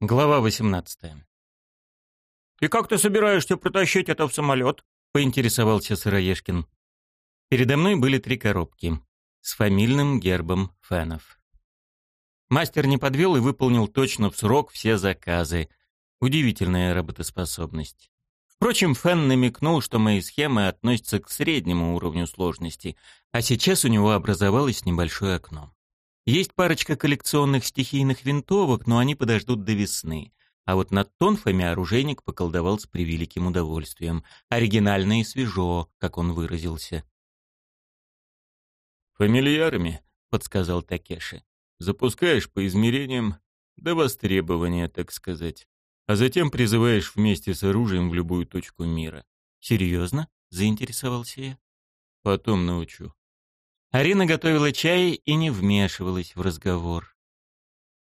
Глава 18. «И как ты собираешься притащить это в самолет?» — поинтересовался Сыроежкин. Передо мной были три коробки с фамильным гербом фенов. Мастер не подвел и выполнил точно в срок все заказы. Удивительная работоспособность. Впрочем, Фен намекнул, что мои схемы относятся к среднему уровню сложности, а сейчас у него образовалось небольшое окно. Есть парочка коллекционных стихийных винтовок, но они подождут до весны. А вот над тонфами оружейник поколдовал с превеликим удовольствием. Оригинально и свежо, как он выразился. «Фамильярами», — подсказал Такеши. «Запускаешь по измерениям до востребования, так сказать. А затем призываешь вместе с оружием в любую точку мира». «Серьезно?» — заинтересовался я. «Потом научу. Арина готовила чай и не вмешивалась в разговор.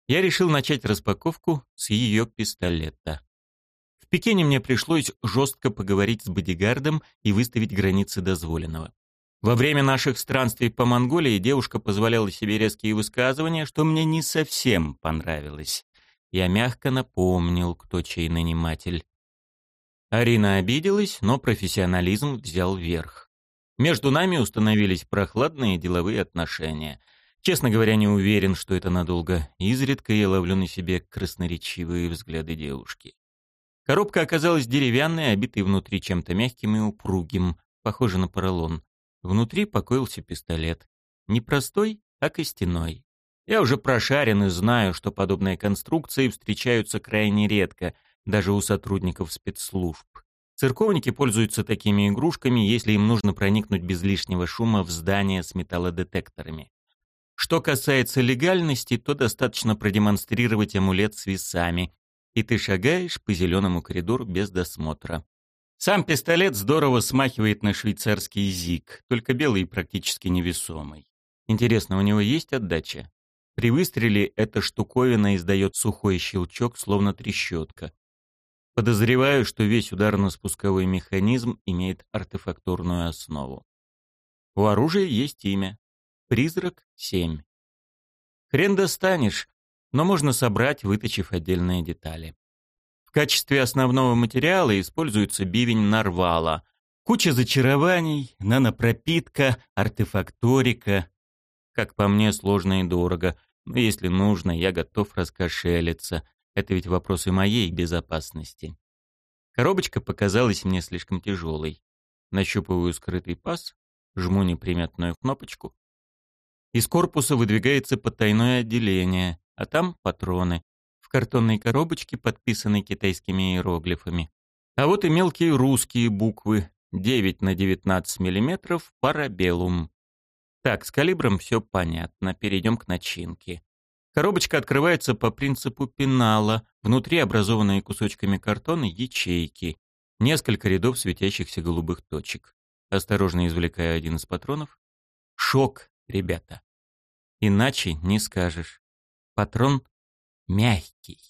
Я решил начать распаковку с ее пистолета. В Пекине мне пришлось жестко поговорить с бодигардом и выставить границы дозволенного. Во время наших странствий по Монголии девушка позволяла себе резкие высказывания, что мне не совсем понравилось. Я мягко напомнил, кто чей наниматель. Арина обиделась, но профессионализм взял верх. Между нами установились прохладные деловые отношения. Честно говоря, не уверен, что это надолго. Изредка я ловлю на себе красноречивые взгляды девушки. Коробка оказалась деревянной, обитой внутри чем-то мягким и упругим, похоже на поролон. Внутри покоился пистолет. Не простой, а костяной. Я уже прошарен и знаю, что подобные конструкции встречаются крайне редко, даже у сотрудников спецслужб. Церковники пользуются такими игрушками, если им нужно проникнуть без лишнего шума в здание с металлодетекторами. Что касается легальности, то достаточно продемонстрировать амулет с весами, и ты шагаешь по зеленому коридору без досмотра. Сам пистолет здорово смахивает на швейцарский зиг, только белый и практически невесомый. Интересно, у него есть отдача? При выстреле эта штуковина издает сухой щелчок, словно трещотка. Подозреваю, что весь ударно-спусковой механизм имеет артефакторную основу. У оружия есть имя. Призрак-7. Хрен достанешь, но можно собрать, выточив отдельные детали. В качестве основного материала используется бивень нарвала. Куча зачарований, нанопропитка, артефакторика. Как по мне, сложно и дорого, но если нужно, я готов раскошелиться. Это ведь вопросы моей безопасности. Коробочка показалась мне слишком тяжелой. Нащупываю скрытый паз, жму неприметную кнопочку. Из корпуса выдвигается потайное отделение, а там патроны. В картонной коробочке, подписанной китайскими иероглифами. А вот и мелкие русские буквы. 9 на 19 миллиметров парабеллум. Так, с калибром все понятно. Перейдем к начинке. Коробочка открывается по принципу пенала, внутри образованные кусочками картона ячейки, несколько рядов светящихся голубых точек. Осторожно извлекаю один из патронов. Шок, ребята. Иначе не скажешь. Патрон мягкий.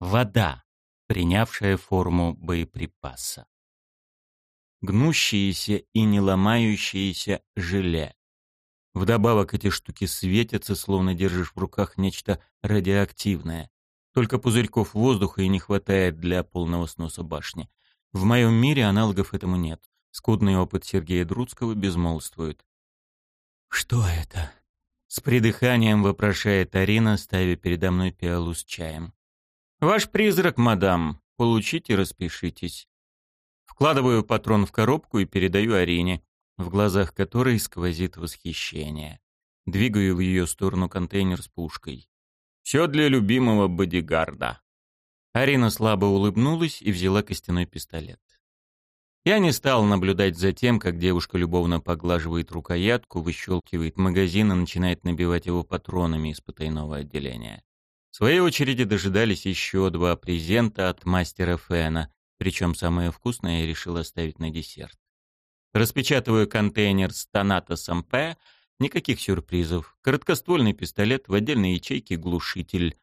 Вода, принявшая форму боеприпаса. Гнущиеся и не ломающиеся желе. Вдобавок эти штуки светятся, словно держишь в руках нечто радиоактивное. Только пузырьков воздуха и не хватает для полного сноса башни. В моем мире аналогов этому нет. Скудный опыт Сергея Друцкого безмолвствует. «Что это?» С придыханием вопрошает Арина, ставя передо мной пиалу с чаем. «Ваш призрак, мадам. Получите, распишитесь». Вкладываю патрон в коробку и передаю Арине в глазах которой сквозит восхищение. Двигаю в ее сторону контейнер с пушкой. «Все для любимого бодигарда». Арина слабо улыбнулась и взяла костяной пистолет. Я не стал наблюдать за тем, как девушка любовно поглаживает рукоятку, выщелкивает магазин и начинает набивать его патронами из потайного отделения. В своей очереди дожидались еще два презента от мастера Фэна, причем самое вкусное я решил оставить на десерт. Распечатываю контейнер с Танатосом П. Никаких сюрпризов. Короткоствольный пистолет, в отдельной ячейке глушитель.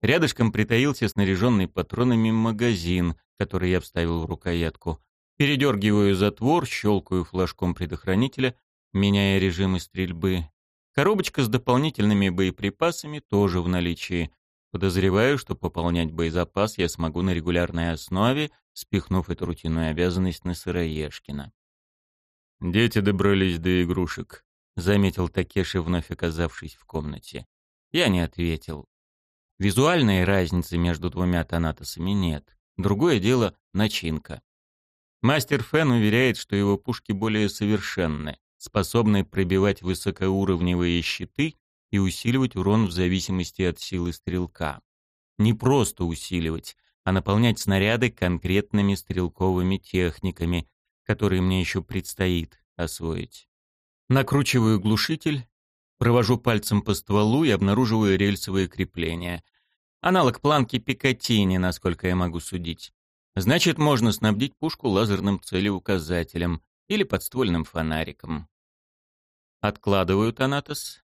Рядышком притаился снаряженный патронами магазин, который я вставил в рукоятку. Передергиваю затвор, щелкаю флажком предохранителя, меняя режимы стрельбы. Коробочка с дополнительными боеприпасами тоже в наличии. Подозреваю, что пополнять боезапас я смогу на регулярной основе, спихнув эту рутинную обязанность на Сыроежкина. «Дети добрались до игрушек», — заметил Такеши, вновь оказавшись в комнате. Я не ответил. Визуальной разницы между двумя тонатосами нет. Другое дело — начинка. Мастер Фэн уверяет, что его пушки более совершенны, способны пробивать высокоуровневые щиты и усиливать урон в зависимости от силы стрелка. Не просто усиливать, а наполнять снаряды конкретными стрелковыми техниками, которые мне еще предстоит освоить. Накручиваю глушитель, провожу пальцем по стволу и обнаруживаю рельсовые крепления. Аналог планки Пикатини, насколько я могу судить. Значит, можно снабдить пушку лазерным целеуказателем или подствольным фонариком. Откладываю Танатос.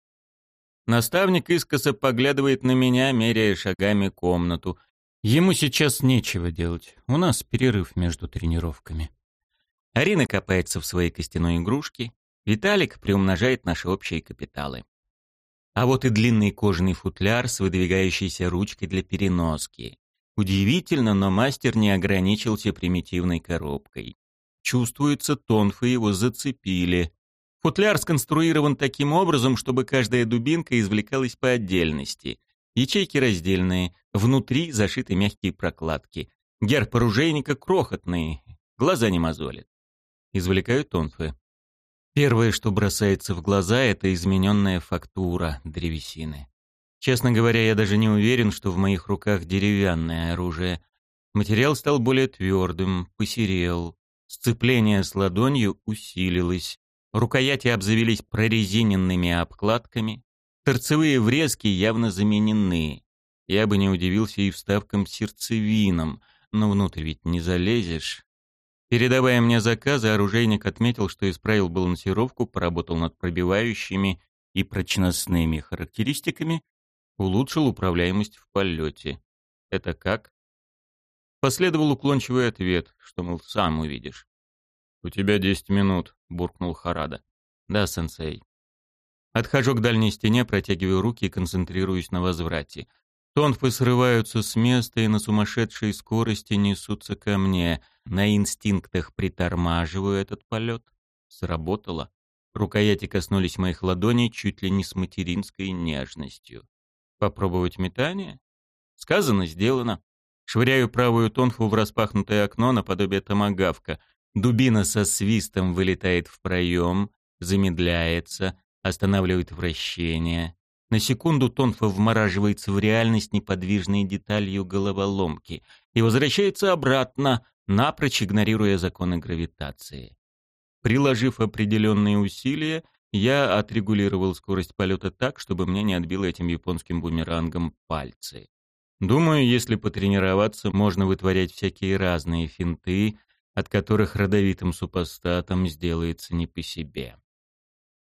Наставник искоса поглядывает на меня, меряя шагами комнату. Ему сейчас нечего делать. У нас перерыв между тренировками. Арина копается в своей костяной игрушке. Виталик приумножает наши общие капиталы. А вот и длинный кожаный футляр с выдвигающейся ручкой для переноски. Удивительно, но мастер не ограничился примитивной коробкой. Чувствуется, тонфы его зацепили. Футляр сконструирован таким образом, чтобы каждая дубинка извлекалась по отдельности. Ячейки раздельные, внутри зашиты мягкие прокладки. Герб оружейника крохотный, глаза не мозолят. Извлекаю тонфы. Первое, что бросается в глаза, это измененная фактура древесины. Честно говоря, я даже не уверен, что в моих руках деревянное оружие. Материал стал более твердым, посерел. Сцепление с ладонью усилилось. Рукояти обзавелись прорезиненными обкладками. Торцевые врезки явно заменены. Я бы не удивился и вставкам сердцевинам, но внутрь ведь не залезешь. Передавая мне заказы, оружейник отметил, что исправил балансировку, поработал над пробивающими и прочностными характеристиками Улучшил управляемость в полете. Это как? Последовал уклончивый ответ, что, мол, сам увидишь. «У тебя десять минут», — буркнул Харада. «Да, сенсей». Отхожу к дальней стене, протягиваю руки и концентрируюсь на возврате. Тонфы срываются с места и на сумасшедшей скорости несутся ко мне. На инстинктах притормаживаю этот полет. Сработало. Рукояти коснулись моих ладоней чуть ли не с материнской нежностью. Попробовать метание? Сказано, сделано. Швыряю правую тонфу в распахнутое окно наподобие томагавка. Дубина со свистом вылетает в проем, замедляется, останавливает вращение. На секунду тонфа вмораживается в реальность неподвижной деталью головоломки и возвращается обратно, напрочь игнорируя законы гравитации. Приложив определенные усилия, я отрегулировал скорость полета так, чтобы мне не отбило этим японским бумерангом пальцы. Думаю, если потренироваться, можно вытворять всякие разные финты, от которых родовитым супостатом сделается не по себе.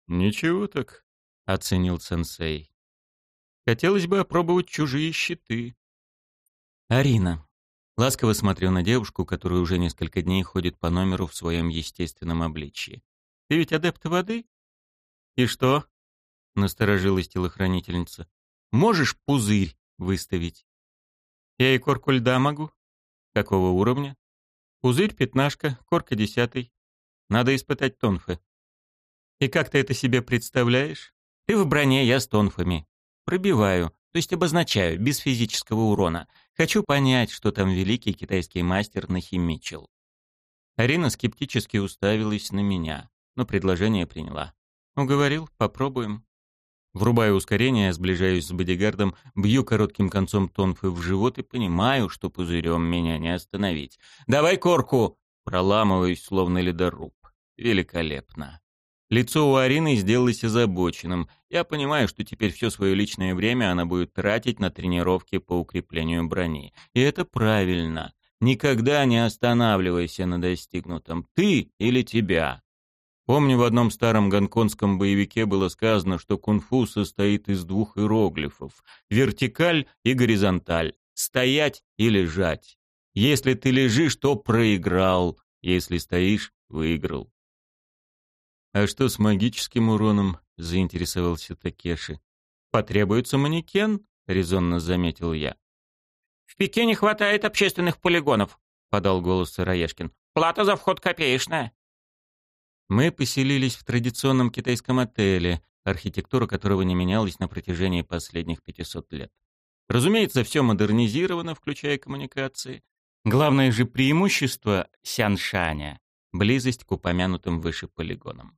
«Ничего так», — оценил сенсей. «Хотелось бы опробовать чужие щиты». «Арина». Ласково смотрю на девушку, которая уже несколько дней ходит по номеру в своем естественном обличье. «Ты ведь адепт воды?» «И что?» — насторожилась телохранительница. «Можешь пузырь выставить?» «Я и корку льда могу». «Какого уровня?» «Пузырь пятнашка, корка десятый. Надо испытать тонфы». «И как ты это себе представляешь?» «Ты в броне, я с тонфами. Пробиваю, то есть обозначаю, без физического урона. Хочу понять, что там великий китайский мастер нахимичил». Арина скептически уставилась на меня, но предложение приняла. Уговорил, попробуем. Врубаю ускорение, сближаюсь с бодигардом, бью коротким концом тонфы в живот и понимаю, что пузырем меня не остановить. «Давай корку!» Проламываюсь, словно ледоруб. Великолепно. Лицо у Арины сделалось озабоченным. Я понимаю, что теперь все свое личное время она будет тратить на тренировки по укреплению брони. И это правильно. Никогда не останавливайся на достигнутом. Ты или тебя. Помню, в одном старом гонконгском боевике было сказано, что кунг-фу состоит из двух иероглифов — вертикаль и горизонталь, стоять и лежать. Если ты лежишь, то проиграл, если стоишь — выиграл. «А что с магическим уроном?» — заинтересовался Такеши. «Потребуется манекен?» — резонно заметил я. «В Пекине хватает общественных полигонов», — подал голос Сыроежкин. «Плата за вход копеечная». Мы поселились в традиционном китайском отеле, архитектура которого не менялась на протяжении последних 500 лет. Разумеется, все модернизировано, включая коммуникации. Главное же преимущество Сяншаня — близость к упомянутым выше полигонам.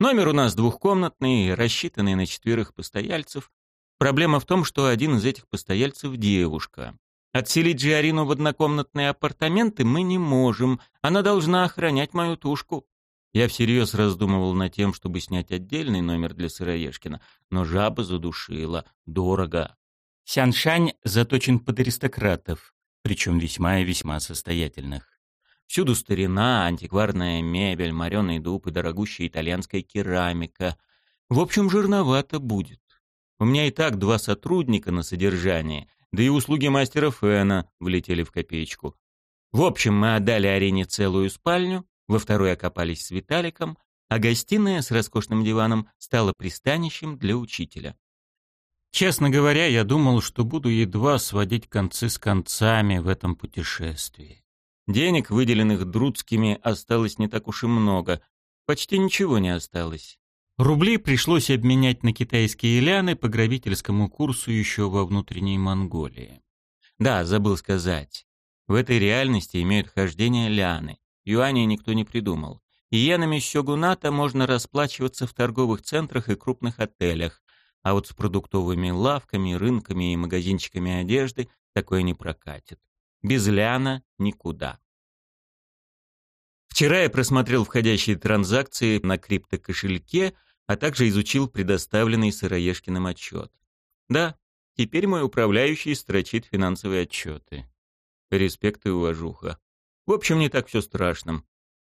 Номер у нас двухкомнатный, рассчитанный на четверых постояльцев. Проблема в том, что один из этих постояльцев — девушка. Отселить же Арину в однокомнатные апартаменты мы не можем. Она должна охранять мою тушку. Я всерьез раздумывал над тем, чтобы снять отдельный номер для Сыроежкина, но жаба задушила. Дорого. Сяншань заточен под аристократов, причем весьма и весьма состоятельных. Всюду старина, антикварная мебель, мореный дуб и дорогущая итальянская керамика. В общем, жирновато будет. У меня и так два сотрудника на содержании, да и услуги мастера Фэна влетели в копеечку. В общем, мы отдали Арине целую спальню, во второй окопались с Виталиком, а гостиная с роскошным диваном стала пристанищем для учителя. Честно говоря, я думал, что буду едва сводить концы с концами в этом путешествии. Денег, выделенных Друцкими, осталось не так уж и много. Почти ничего не осталось. Рубли пришлось обменять на китайские ляны по грабительскому курсу еще во внутренней Монголии. Да, забыл сказать. В этой реальности имеют хождение ляны. Юаней никто не придумал. Иенами сёгуната можно расплачиваться в торговых центрах и крупных отелях, а вот с продуктовыми лавками, рынками и магазинчиками одежды такое не прокатит. Без ляна никуда. Вчера я просмотрел входящие транзакции на криптокошельке, а также изучил предоставленный Сыроежкиным отчет. Да, теперь мой управляющий строчит финансовые отчеты. Респект и уважуха. В общем, не так все страшно.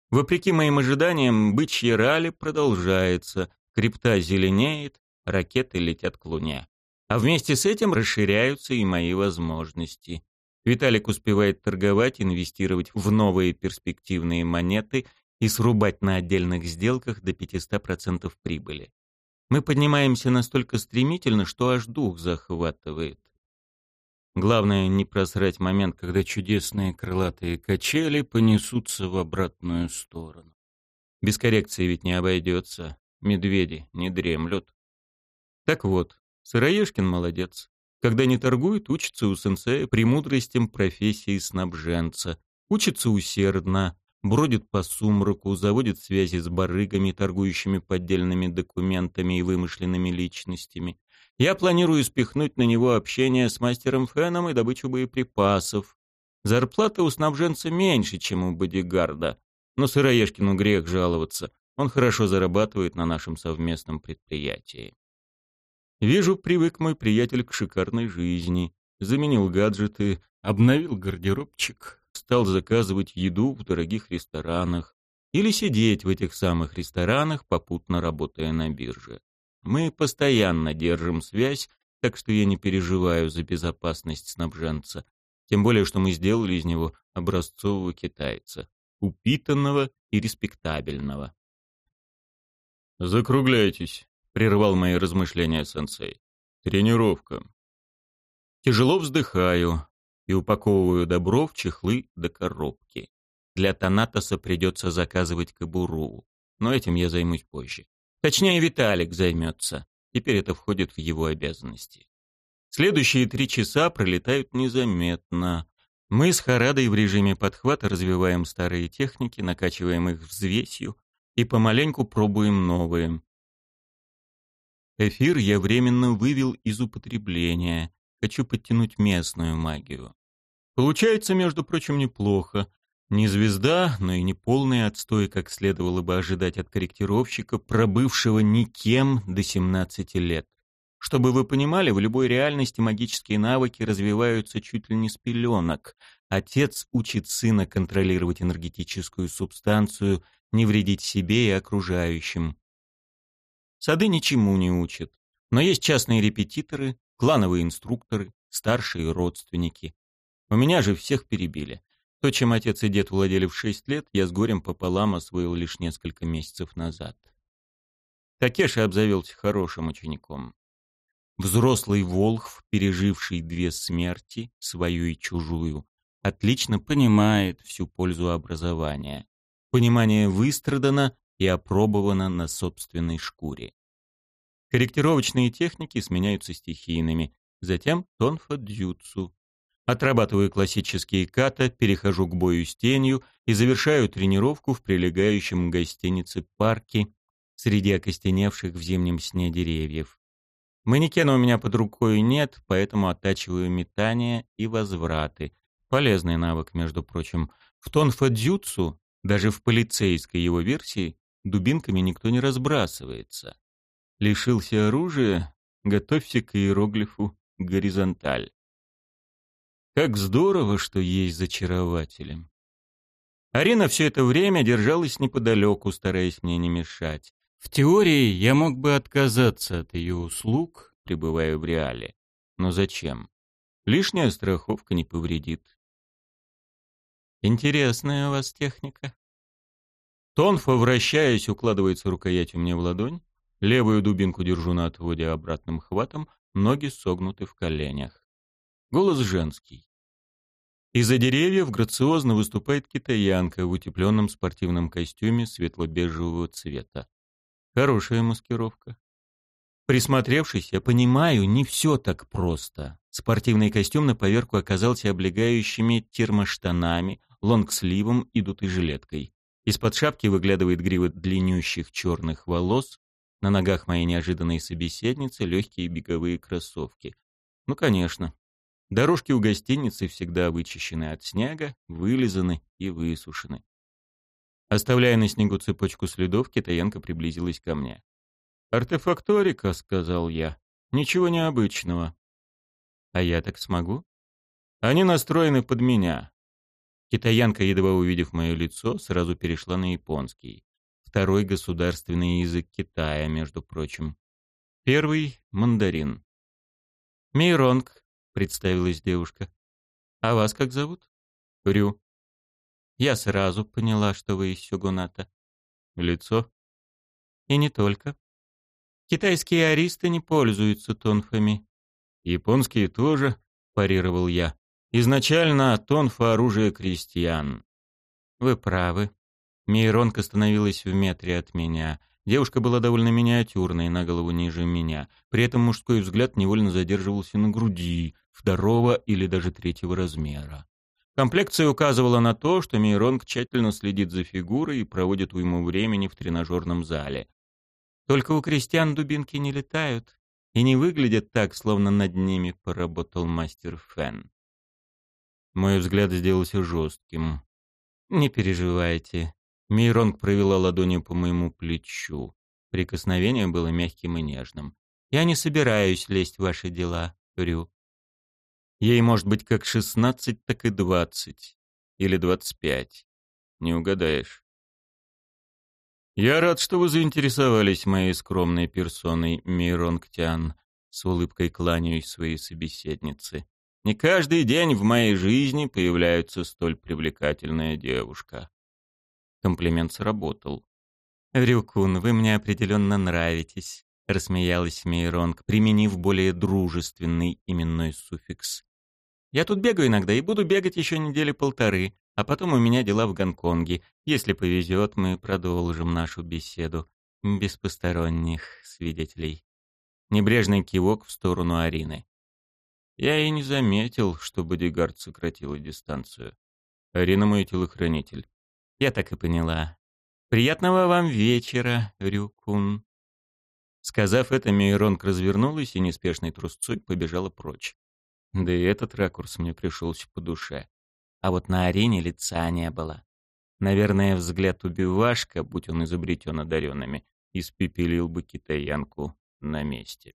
Вопреки моим ожиданиям, бычье ралли продолжается, крипта зеленеет, ракеты летят к Луне. А вместе с этим расширяются и мои возможности. Виталик успевает торговать, инвестировать в новые перспективные монеты и срубать на отдельных сделках до 500% прибыли. Мы поднимаемся настолько стремительно, что аж дух захватывает. Главное не просрать момент, когда чудесные крылатые качели понесутся в обратную сторону. Без коррекции ведь не обойдется. Медведи не дремлют. Так вот, Сыроежкин молодец. Когда не торгует, учится у сенсея премудростям профессии снабженца. Учится усердно, бродит по сумраку, заводит связи с барыгами, торгующими поддельными документами и вымышленными личностями. Я планирую спихнуть на него общение с мастером Феном и добычу боеприпасов. Зарплата у снабженца меньше, чем у бодигарда. Но Сыроежкину грех жаловаться. Он хорошо зарабатывает на нашем совместном предприятии. Вижу, привык мой приятель к шикарной жизни. Заменил гаджеты, обновил гардеробчик, стал заказывать еду в дорогих ресторанах или сидеть в этих самых ресторанах, попутно работая на бирже. Мы постоянно держим связь, так что я не переживаю за безопасность снабженца. Тем более, что мы сделали из него образцового китайца, упитанного и респектабельного. «Закругляйтесь», прервал мои размышления сенсей. Тренировка. Тяжело вздыхаю и упаковываю добро в чехлы до коробки. Для Танатоса придется заказывать кобуру, но этим я займусь позже. Точнее, Виталик займется. Теперь это входит в его обязанности. Следующие три часа пролетают незаметно. Мы с Харадой в режиме подхвата развиваем старые техники, накачиваем их взвесью и помаленьку пробуем новые. Эфир я временно вывел из употребления. Хочу подтянуть местную магию. Получается, между прочим, неплохо. Не звезда, но и не полный отстой, как следовало бы ожидать от корректировщика, пробывшего никем до 17 лет. Чтобы вы понимали, в любой реальности магические навыки развиваются чуть ли не с пеленок. Отец учит сына контролировать энергетическую субстанцию, не вредить себе и окружающим. Сады ничему не учат. Но есть частные репетиторы, клановые инструкторы, старшие родственники. У меня же всех перебили. То, чем отец и дед владели в шесть лет, я с горем пополам освоил лишь несколько месяцев назад. Такеши обзавелся хорошим учеником. Взрослый Волхв, переживший две смерти, свою и чужую, отлично понимает всю пользу образования. Понимание выстрадано и опробовано на собственной шкуре. Корректировочные техники сменяются стихийными, затем тонфа-дзюцу. Отрабатываю классические ката, перехожу к бою с тенью и завершаю тренировку в прилегающем гостинице парке среди окостеневших в зимнем сне деревьев. Манекена у меня под рукой нет, поэтому оттачиваю метание и возвраты. Полезный навык, между прочим. В тонфа-дзюцу, даже в полицейской его версии, дубинками никто не разбрасывается. Лишился оружия, готовься к иероглифу горизонталь. Как здорово, что есть зачарователем. Арина все это время держалась неподалеку, стараясь мне не мешать. В теории я мог бы отказаться от ее услуг, пребывая в реале. Но зачем? Лишняя страховка не повредит. Интересная у вас техника. Тонфа, вращаясь, укладывается рукоятью мне в ладонь. Левую дубинку держу на отводе обратным хватом, ноги согнуты в коленях. Голос женский. Из-за деревьев грациозно выступает китаянка в утепленном спортивном костюме светло-бежевого цвета. Хорошая маскировка. Присмотревшись, я понимаю, не все так просто. Спортивный костюм на поверку оказался облегающими термоштанами, лонгсливом и дутой жилеткой. Из-под шапки выглядывает грива длиннющих черных волос, на ногах моей неожиданной собеседницы легкие беговые кроссовки. Ну, конечно. Дорожки у гостиницы всегда вычищены от снега, вылизаны и высушены. Оставляя на снегу цепочку следов, китаянка приблизилась ко мне. «Артефакторика», — сказал я. «Ничего необычного». «А я так смогу?» «Они настроены под меня». Китаянка, едва увидев мое лицо, сразу перешла на японский. Второй государственный язык Китая, между прочим. Первый — мандарин. «Мейронг», — представилась девушка. «А вас как зовут?» «Рю». Я сразу поняла, что вы из Сюгуната. Лицо? И не только. Китайские аристы не пользуются тонфами. Японские тоже, парировал я. Изначально тонфа — оружие крестьян. Вы правы. Мейронка становилась в метре от меня. Девушка была довольно миниатюрной, на голову ниже меня. При этом мужской взгляд невольно задерживался на груди, второго или даже третьего размера. Комплекция указывала на то, что Мейронг тщательно следит за фигурой и проводит уйму времени в тренажерном зале. Только у крестьян дубинки не летают и не выглядят так, словно над ними поработал мастер Фен. Мой взгляд сделался жестким. «Не переживайте». Мейронг провела ладонью по моему плечу. Прикосновение было мягким и нежным. «Я не собираюсь лезть в ваши дела, Рю. Ей может быть как шестнадцать, так и двадцать. Или двадцать пять. Не угадаешь. «Я рад, что вы заинтересовались моей скромной персоной, Миронгтян», с улыбкой кланяюсь своей собеседнице. «Не каждый день в моей жизни появляется столь привлекательная девушка». Комплимент сработал. «Рюкун, вы мне определенно нравитесь», — рассмеялась Мейронг, применив более дружественный именной суффикс. Я тут бегаю иногда и буду бегать еще недели полторы, а потом у меня дела в Гонконге. Если повезет, мы продолжим нашу беседу. Без посторонних свидетелей. Небрежный кивок в сторону Арины. Я и не заметил, что бодигард сократила дистанцию. Арина мой телохранитель. Я так и поняла. Приятного вам вечера, Рюкун. Сказав это, Мейронг развернулась и неспешной трусцой побежала прочь. Да и этот ракурс мне пришелся по душе. А вот на арене лица не было. Наверное, взгляд убивашка, будь он изобретен одаренными, испепелил бы китаянку на месте.